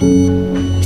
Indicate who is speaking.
Speaker 1: Música